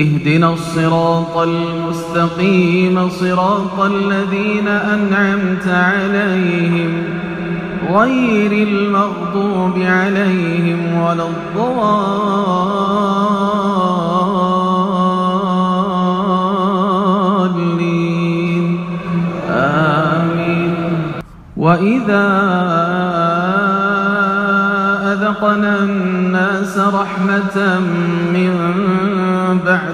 اهدنا الصراط المستقيم صراط الذين أنعمت عليهم غير المغضوب عليهم ولا الضالين. آمين. وإذا أذقنا الناس رحمة من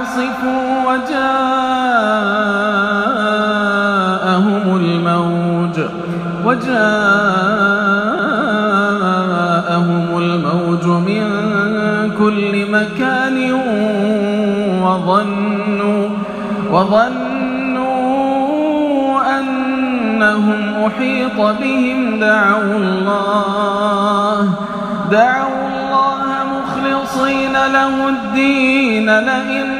عاصف وجاءهم الموج وجاءهم الموج من كل مكان وظنوا وظنوا أنهم أحيط بهم. دعوا الله دعوا الله مخلصين له الدين. لئن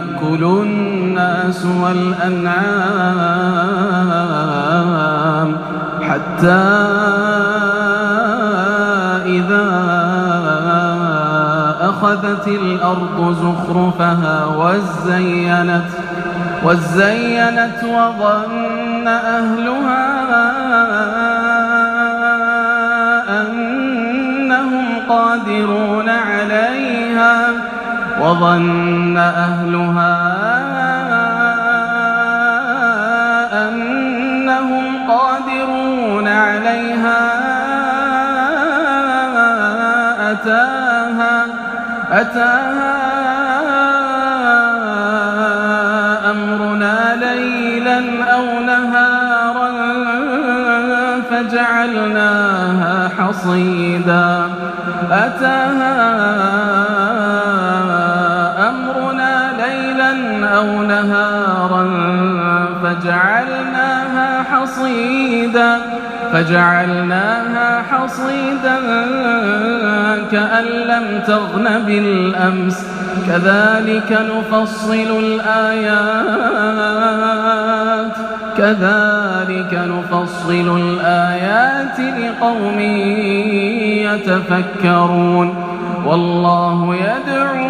يأكل الناس والأنعام حتى إذا أخذت الأرض زخرفها وزينت وزينت وظن أهلها أنهم قادرون وظن أهلها أنهم قادرون عليها أتاها أتاها أمرنا ليلا أو نهارا فجعلناها حصيدا أتاها فجعلناها حصيدا فجعلناها حصيدا كأن لم تغن بالأمس. كذلك نفصل الآيات كذلك نفصل الآيات لقوم يتفكرون. والله يدعو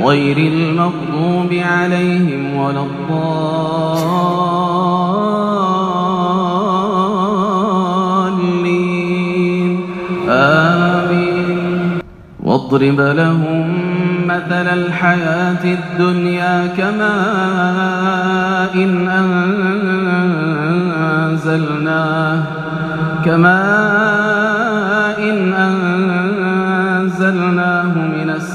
غير المغضوب عليهم ولا الضالين. آمين. واضرب لهم مثل الحياة الدنيا كماء إن أنزلناه كماء إن أنزلناه.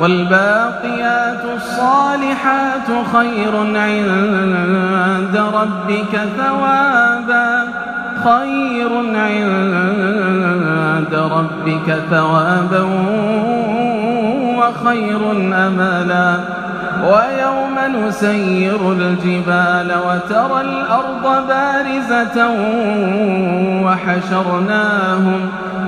والباقيات الصالحات خير عند ربك ثوابا. خير عند ربك ثوابا وخير أملا. ويوم نسير الجبال وترى الأرض بارزة وحشرناهم.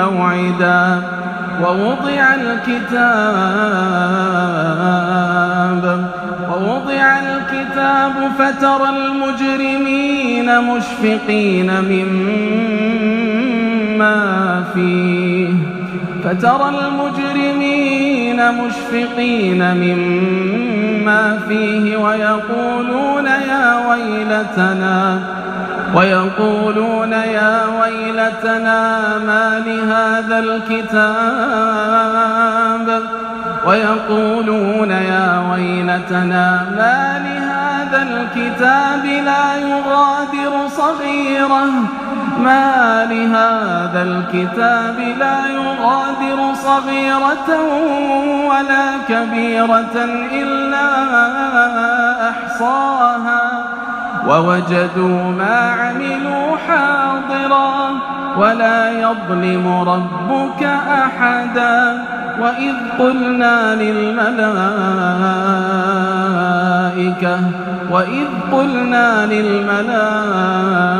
موعدا ووضع الكتاب ووضع الكتاب فترى المجرمين مشفقين مما فيه فترى المجرمين مشفقين مما فيه ويقولون يا ويلتنا ويقولون يا ويلتنا ما لهذا الكتاب. ويقولون يا ويلتنا ما لهذا الكتاب لا يغادر صغيرة. ما لهذا الكتاب لا يغادر صغيرة ولا كبيرة إلا ووجدوا ما عملوا حاضرا ولا يظلم ربك أحدا وإذ قلنا للملائكة وإذ قلنا للملائكة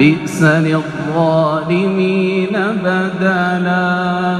بئس للظالمين بدلاً.